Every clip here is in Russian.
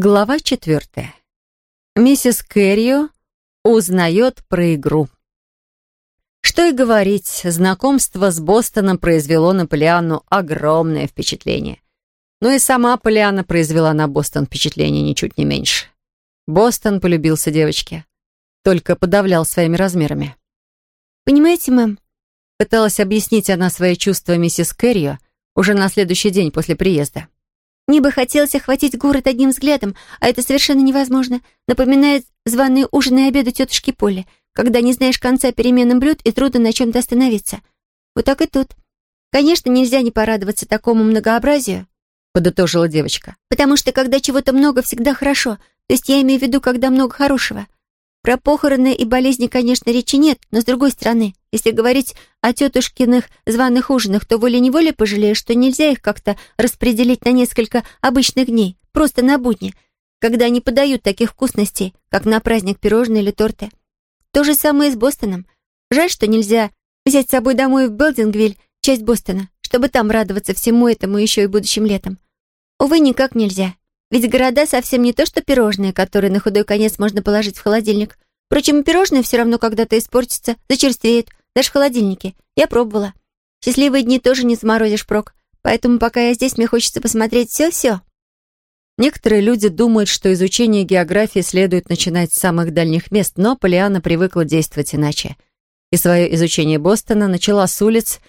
Глава четвертая. Миссис Кэррио узнает про игру. Что и говорить, знакомство с Бостоном произвело на Полианну огромное впечатление. Но и сама Полианна произвела на Бостон впечатление ничуть не меньше. Бостон полюбился девочке, только подавлял своими размерами. «Понимаете, мэм?» Пыталась объяснить она свои чувства миссис Кэррио уже на следующий день после приезда. Мне бы хотелось охватить город одним взглядом, а это совершенно невозможно. Напоминает званые ужины и обеды тетушки Поли, когда не знаешь конца переменным блюд и трудно на чем-то остановиться. Вот так и тут. Конечно, нельзя не порадоваться такому многообразию, подытожила девочка. Потому что когда чего-то много, всегда хорошо. То есть я имею в виду, когда много хорошего. Про похороны и болезни, конечно, речи нет, но с другой стороны, если говорить о тетушкиных званых ужинах, то волей-неволей пожалеешь, что нельзя их как-то распределить на несколько обычных дней, просто на будни, когда не подают таких вкусностей, как на праздник пирожные или торты. То же самое и с Бостоном. Жаль, что нельзя взять с собой домой в Белдингвиль часть Бостона, чтобы там радоваться всему этому еще и будущим летом. Увы, никак нельзя. Ведь города совсем не то, что пирожные, которые на худой конец можно положить в холодильник. Впрочем, пирожные все равно когда-то испортятся, зачерствеют, даже в холодильнике. Я пробовала. Счастливые дни тоже не заморозишь прок. Поэтому пока я здесь, мне хочется посмотреть все-все. Некоторые люди думают, что изучение географии следует начинать с самых дальних мест, но Полиана привыкла действовать иначе. И свое изучение Бостона начала с улиц,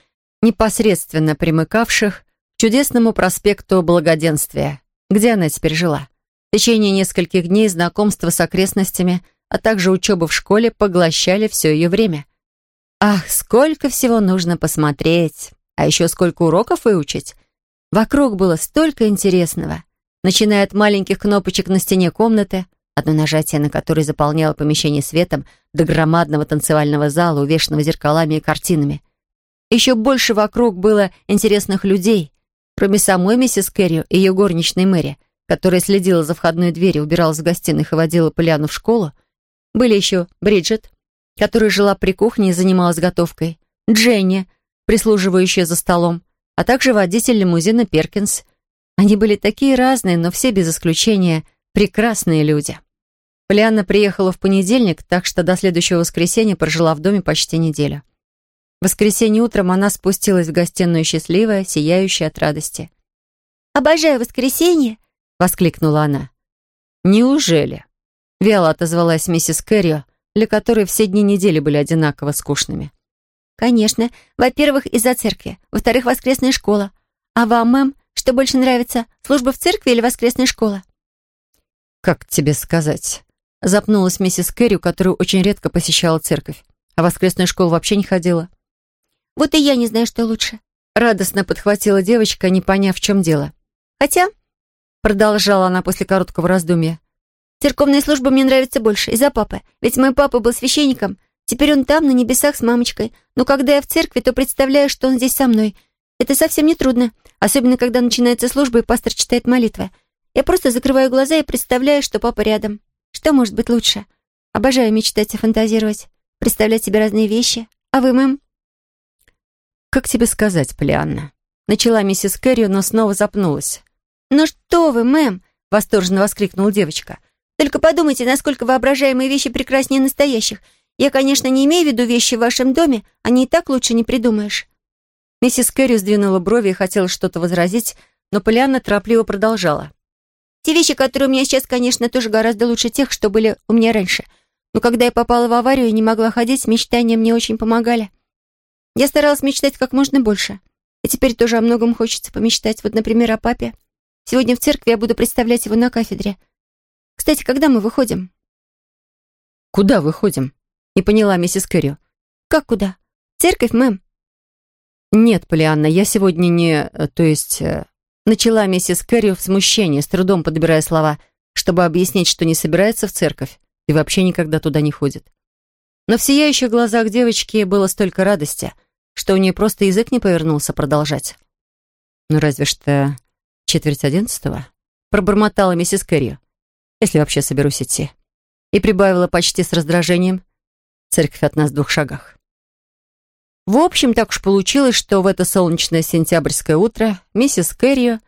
непосредственно примыкавших к чудесному проспекту Благоденствия, где она теперь жила. В течение нескольких дней знакомства с окрестностями, а также учеба в школе поглощали все ее время. Ах, сколько всего нужно посмотреть, а еще сколько уроков выучить. Вокруг было столько интересного, начиная от маленьких кнопочек на стене комнаты, одно нажатие на которое заполняло помещение светом, до громадного танцевального зала, увешанного зеркалами и картинами. Еще больше вокруг было интересных людей, Кроме самой миссис Кэрри и ее горничной Мэри, которая следила за входной дверью, убиралась в гостиных и водила Поляну в школу, были еще Бриджит, которая жила при кухне и занималась готовкой, Дженни, прислуживающая за столом, а также водитель лимузина Перкинс. Они были такие разные, но все без исключения прекрасные люди. Полианна приехала в понедельник, так что до следующего воскресенья прожила в доме почти неделю. В воскресенье утром она спустилась в гостиную счастливая, сияющая от радости. «Обожаю воскресенье!» — воскликнула она. «Неужели?» — вяло отозвалась миссис Кэррио, для которой все дни недели были одинаково скучными. «Конечно. Во-первых, из-за церкви. Во-вторых, воскресная школа. А вам, мэм, что больше нравится, служба в церкви или воскресная школа?» «Как тебе сказать?» Запнулась миссис Кэррио, которая очень редко посещала церковь, а воскресную школу вообще не ходила. Вот и я не знаю, что лучше. Радостно подхватила девочка, не поняв, в чем дело. Хотя, продолжала она после короткого раздумья, церковная служба мне нравится больше, из-за папы. Ведь мой папа был священником. Теперь он там, на небесах, с мамочкой. Но когда я в церкви, то представляю, что он здесь со мной. Это совсем не трудно. Особенно, когда начинается служба, и пастор читает молитвы. Я просто закрываю глаза и представляю, что папа рядом. Что может быть лучше? Обожаю мечтать и фантазировать. Представлять себе разные вещи. А вы, мэм? «Как тебе сказать, Полианна?» Начала миссис Кэрри, но снова запнулась. «Ну что вы, мэм!» — восторженно воскликнула девочка. «Только подумайте, насколько воображаемые вещи прекраснее настоящих. Я, конечно, не имею в виду вещи в вашем доме, они и так лучше не придумаешь». Миссис Кэрри сдвинула брови и хотела что-то возразить, но Полианна торопливо продолжала. «Те вещи, которые у меня сейчас, конечно, тоже гораздо лучше тех, что были у меня раньше. Но когда я попала в аварию и не могла ходить, мечтания мне очень помогали. Я старалась мечтать как можно больше. И теперь тоже о многом хочется помечтать. Вот, например, о папе. Сегодня в церкви я буду представлять его на кафедре. Кстати, когда мы выходим? Куда выходим? Не поняла миссис Кэррио. Как куда? Церковь, мэм. Нет, Полианна, я сегодня не... Э, то есть... Э, начала миссис Кэррио в смущении, с трудом подбирая слова, чтобы объяснить, что не собирается в церковь и вообще никогда туда не ходит. Но в сияющих глазах девочки было столько радости, что у нее просто язык не повернулся продолжать. «Ну, разве что четверть одиннадцатого?» пробормотала миссис Кэрри, «если вообще соберусь идти». И прибавила почти с раздражением. «Церковь от нас в двух шагах». В общем, так уж получилось, что в это солнечное сентябрьское утро миссис Кэррио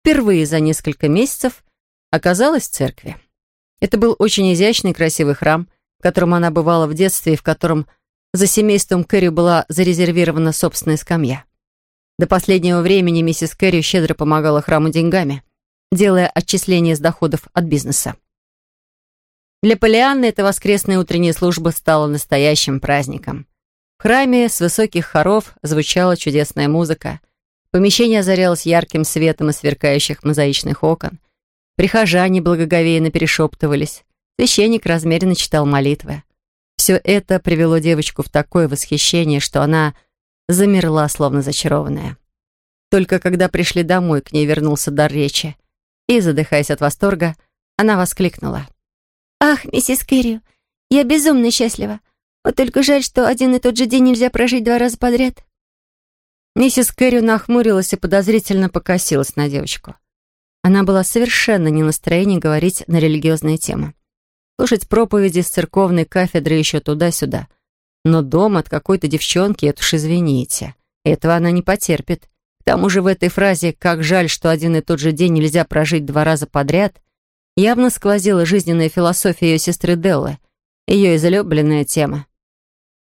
впервые за несколько месяцев оказалась в церкви. Это был очень изящный красивый храм, в котором она бывала в детстве и в котором за семейством Кэрри была зарезервирована собственная скамья. До последнего времени миссис Кэрри щедро помогала храму деньгами, делая отчисления с доходов от бизнеса. Для Полианны эта воскресная утренняя служба стала настоящим праздником. В храме с высоких хоров звучала чудесная музыка. Помещение озарялось ярким светом из сверкающих мозаичных окон. Прихожане благоговейно перешептывались. Священник размеренно читал молитвы. Все это привело девочку в такое восхищение, что она замерла, словно зачарованная. Только когда пришли домой, к ней вернулся дар речи. И, задыхаясь от восторга, она воскликнула. «Ах, миссис Кэррио, я безумно счастлива. Вот только жаль, что один и тот же день нельзя прожить два раза подряд». Миссис Кэррио нахмурилась и подозрительно покосилась на девочку. Она была совершенно не в настроении говорить на религиозные темы слушать проповеди с церковной кафедры еще туда-сюда. Но дом от какой-то девчонки, это уж извините, этого она не потерпит. К тому же в этой фразе «как жаль, что один и тот же день нельзя прожить два раза подряд» явно сквозила жизненная философия ее сестры Деллы, ее излюбленная тема.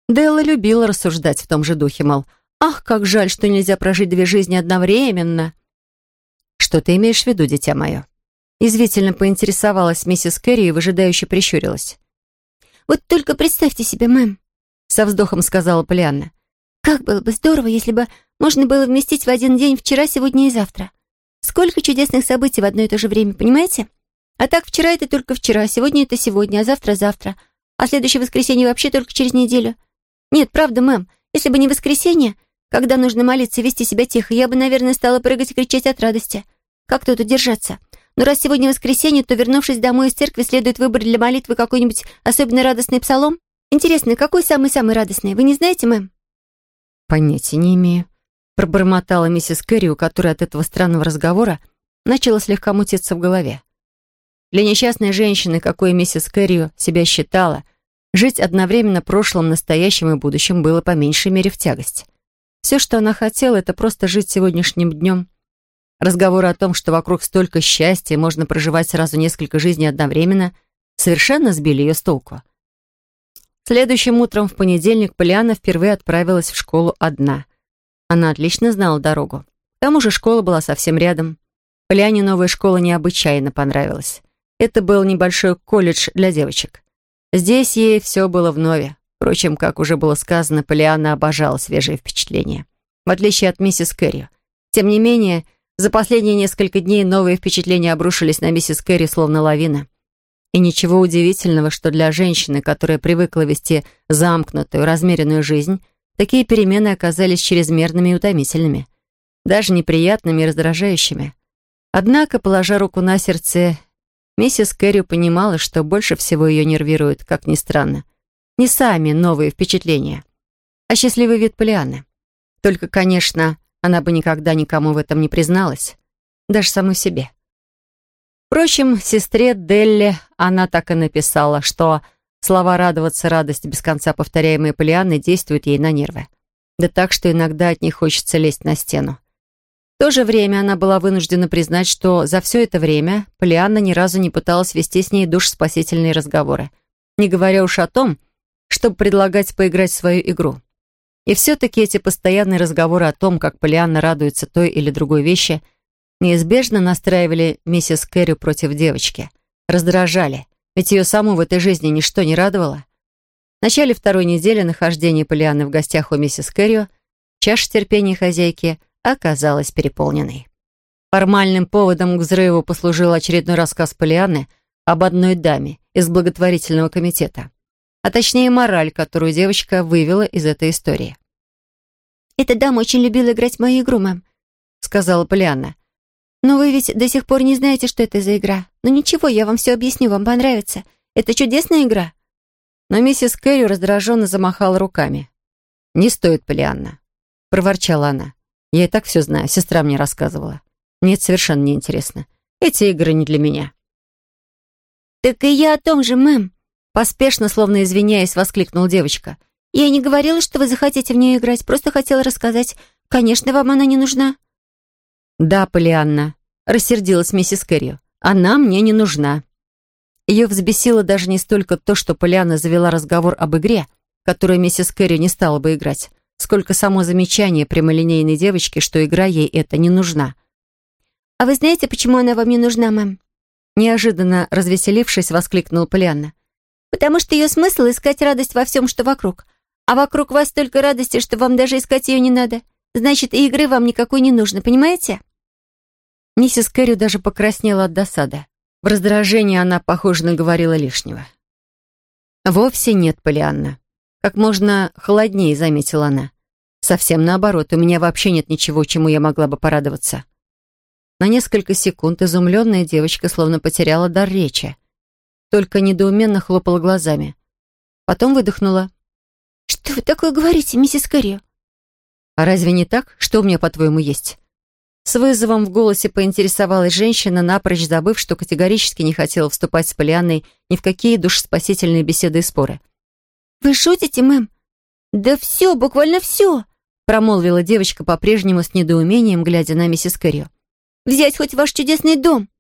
Делла любила рассуждать в том же духе, мол, «Ах, как жаль, что нельзя прожить две жизни одновременно!» «Что ты имеешь в виду, дитя мое?» Извительно поинтересовалась миссис Кэрри и выжидающе прищурилась. «Вот только представьте себе, мэм», — со вздохом сказала Полианна. «Как было бы здорово, если бы можно было вместить в один день вчера, сегодня и завтра. Сколько чудесных событий в одно и то же время, понимаете? А так вчера это только вчера, сегодня это сегодня, а завтра завтра, а следующее воскресенье вообще только через неделю. Нет, правда, мэм, если бы не воскресенье, когда нужно молиться и вести себя тихо, я бы, наверное, стала прыгать и кричать от радости. Как тут удержаться? Но раз сегодня воскресенье, то, вернувшись домой из церкви, следует выбрать для молитвы какой-нибудь особенно радостный псалом. Интересно, какой самый-самый радостный? Вы не знаете, мэм? Понятия не имею. Пробормотала миссис Кэрри, у которой от этого странного разговора начала слегка мутиться в голове. Для несчастной женщины, какой миссис Кэррио себя считала, жить одновременно прошлым, настоящим и будущим было по меньшей мере в тягость. Все, что она хотела, это просто жить сегодняшним днем, Разговоры о том, что вокруг столько счастья можно проживать сразу несколько жизней одновременно, совершенно сбили ее с толку. Следующим утром в понедельник Полиана впервые отправилась в школу одна. Она отлично знала дорогу. К тому же школа была совсем рядом. Полиане новая школа необычайно понравилась. Это был небольшой колледж для девочек. Здесь ей все было вновь. Впрочем, как уже было сказано, Полиана обожала свежие впечатления. В отличие от миссис Кэрри. Тем не менее, за последние несколько дней новые впечатления обрушились на миссис Кэрри словно лавина. И ничего удивительного, что для женщины, которая привыкла вести замкнутую, размеренную жизнь, такие перемены оказались чрезмерными и утомительными, даже неприятными и раздражающими. Однако, положа руку на сердце, миссис Кэрри понимала, что больше всего ее нервирует, как ни странно, не сами новые впечатления, а счастливый вид Полианы. Только, конечно, она бы никогда никому в этом не призналась, даже самой себе. Впрочем, сестре Делли она так и написала, что слова «радоваться радость», без конца повторяемые Полианной, действуют ей на нервы. Да так, что иногда от них хочется лезть на стену. В то же время она была вынуждена признать, что за все это время Полианна ни разу не пыталась вести с ней душ-спасительные разговоры, не говоря уж о том, чтобы предлагать поиграть в свою игру. И все-таки эти постоянные разговоры о том, как Полианна радуется той или другой вещи, неизбежно настраивали миссис Кэрри против девочки. Раздражали, ведь ее саму в этой жизни ничто не радовало. В начале второй недели нахождения Полианны в гостях у миссис Кэррио чаша терпения хозяйки оказалась переполненной. Формальным поводом к взрыву послужил очередной рассказ Полианны об одной даме из благотворительного комитета а точнее мораль, которую девочка вывела из этой истории. «Эта дама очень любила играть в мою игру, мэм», — сказала Полианна. «Но вы ведь до сих пор не знаете, что это за игра. Но ничего, я вам все объясню, вам понравится. Это чудесная игра». Но миссис Кэрри раздраженно замахала руками. «Не стоит, Полианна», — проворчала она. «Я и так все знаю, сестра мне рассказывала. Мне это совершенно неинтересно. Эти игры не для меня». «Так и я о том же, мэм», Поспешно, словно извиняясь, воскликнула девочка. «Я не говорила, что вы захотите в нее играть, просто хотела рассказать. Конечно, вам она не нужна». «Да, Полианна», — рассердилась миссис Кэррио. Она мне не нужна». Ее взбесило даже не столько то, что Полиана завела разговор об игре, которую миссис Кэрри не стала бы играть, сколько само замечание прямолинейной девочки, что игра ей это не нужна. «А вы знаете, почему она вам не нужна, мэм?» Неожиданно развеселившись, воскликнула Полианна. «Потому что ее смысл — искать радость во всем, что вокруг. А вокруг вас столько радости, что вам даже искать ее не надо. Значит, и игры вам никакой не нужно, понимаете?» Миссис Кэрри даже покраснела от досады. В раздражении она, похоже, наговорила лишнего. «Вовсе нет, Полианна. Как можно холоднее», — заметила она. «Совсем наоборот, у меня вообще нет ничего, чему я могла бы порадоваться». На несколько секунд изумленная девочка словно потеряла дар речи. Только недоуменно хлопала глазами. Потом выдохнула. «Что вы такое говорите, миссис Кэрри?» «А разве не так? Что у меня, по-твоему, есть?» С вызовом в голосе поинтересовалась женщина, напрочь забыв, что категорически не хотела вступать с Полианной ни в какие душеспасительные беседы и споры. «Вы шутите, мэм?» «Да все, буквально все!» промолвила девочка по-прежнему с недоумением, глядя на миссис Кэррио. «Взять хоть ваш чудесный дом!»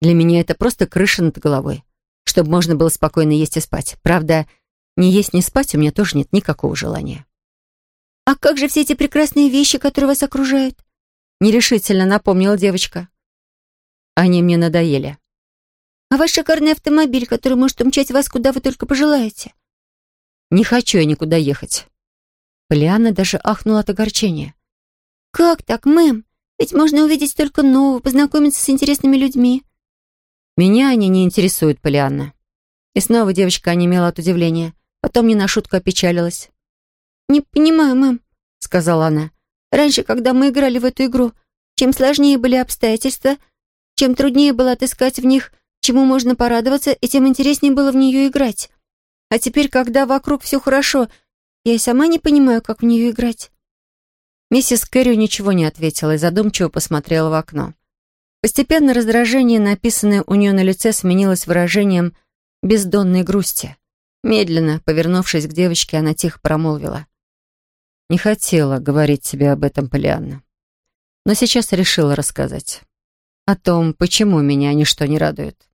«Для меня это просто крыша над головой, чтобы можно было спокойно есть и спать. Правда, ни есть, ни спать у меня тоже нет никакого желания». «А как же все эти прекрасные вещи, которые вас окружают?» Нерешительно напомнила девочка. Они мне надоели. А ваш шикарный автомобиль, который может умчать вас, куда вы только пожелаете? Не хочу я никуда ехать. Полиана даже ахнула от огорчения. Как так, мэм? Ведь можно увидеть только нового, познакомиться с интересными людьми. Меня они не интересуют, Полианна. И снова девочка онемела от удивления. Потом не на шутку опечалилась. «Не понимаю, мэм», — сказала она. Раньше, когда мы играли в эту игру, чем сложнее были обстоятельства, чем труднее было отыскать в них, чему можно порадоваться, и тем интереснее было в нее играть. А теперь, когда вокруг все хорошо, я и сама не понимаю, как в нее играть». Миссис Кэрри ничего не ответила и задумчиво посмотрела в окно. Постепенно раздражение, написанное у нее на лице, сменилось выражением бездонной грусти. Медленно, повернувшись к девочке, она тихо промолвила. Не хотела говорить тебе об этом, Полианна. Но сейчас решила рассказать. О том, почему меня ничто не радует.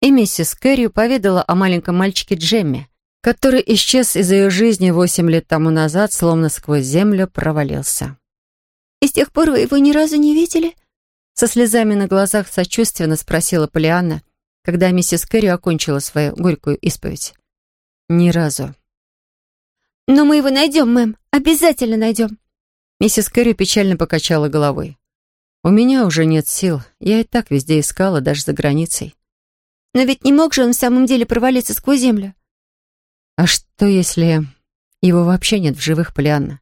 И миссис Кэрри поведала о маленьком мальчике Джемме, который исчез из ее жизни восемь лет тому назад, словно сквозь землю провалился. «И с тех пор вы его ни разу не видели?» Со слезами на глазах сочувственно спросила Полианна, когда миссис Кэрри окончила свою горькую исповедь. «Ни разу», «Но мы его найдем, мэм. Обязательно найдем». Миссис Кэрри печально покачала головой. «У меня уже нет сил. Я и так везде искала, даже за границей». «Но ведь не мог же он в самом деле провалиться сквозь землю?» «А что, если его вообще нет в живых, Полианна?»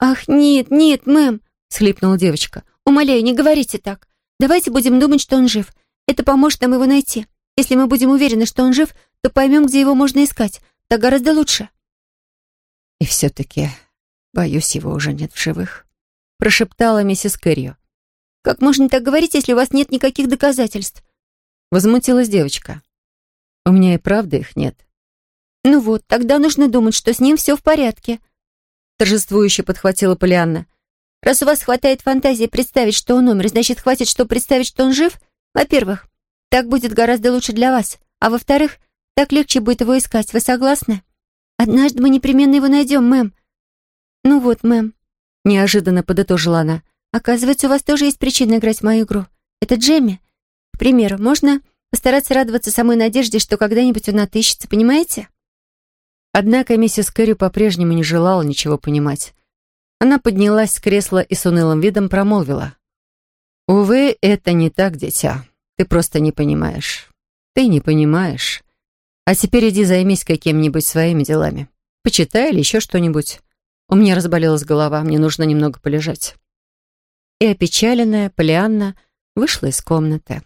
«Ах, нет, нет, мэм!» — схлипнула девочка. «Умоляю, не говорите так. Давайте будем думать, что он жив. Это поможет нам его найти. Если мы будем уверены, что он жив, то поймем, где его можно искать. Так гораздо лучше». «И все-таки, боюсь, его уже нет в живых», — прошептала миссис Кэррио. «Как можно так говорить, если у вас нет никаких доказательств?» Возмутилась девочка. «У меня и правда их нет». «Ну вот, тогда нужно думать, что с ним все в порядке», — торжествующе подхватила Полианна. «Раз у вас хватает фантазии представить, что он умер, значит, хватит, чтобы представить, что он жив? Во-первых, так будет гораздо лучше для вас, а во-вторых, так легче будет его искать. Вы согласны?» «Однажды мы непременно его найдем, мэм». «Ну вот, мэм», — неожиданно подытожила она. «Оказывается, у вас тоже есть причина играть в мою игру. Это Джемми. К примеру, можно постараться радоваться самой надежде, что когда-нибудь он отыщется, понимаете?» Однако миссис Кэрри по-прежнему не желала ничего понимать. Она поднялась с кресла и с унылым видом промолвила. «Увы, это не так, дитя. Ты просто не понимаешь. Ты не понимаешь. А теперь иди займись какими-нибудь своими делами. Почитай или еще что-нибудь. У меня разболелась голова, мне нужно немного полежать». И опечаленная Полианна вышла из комнаты.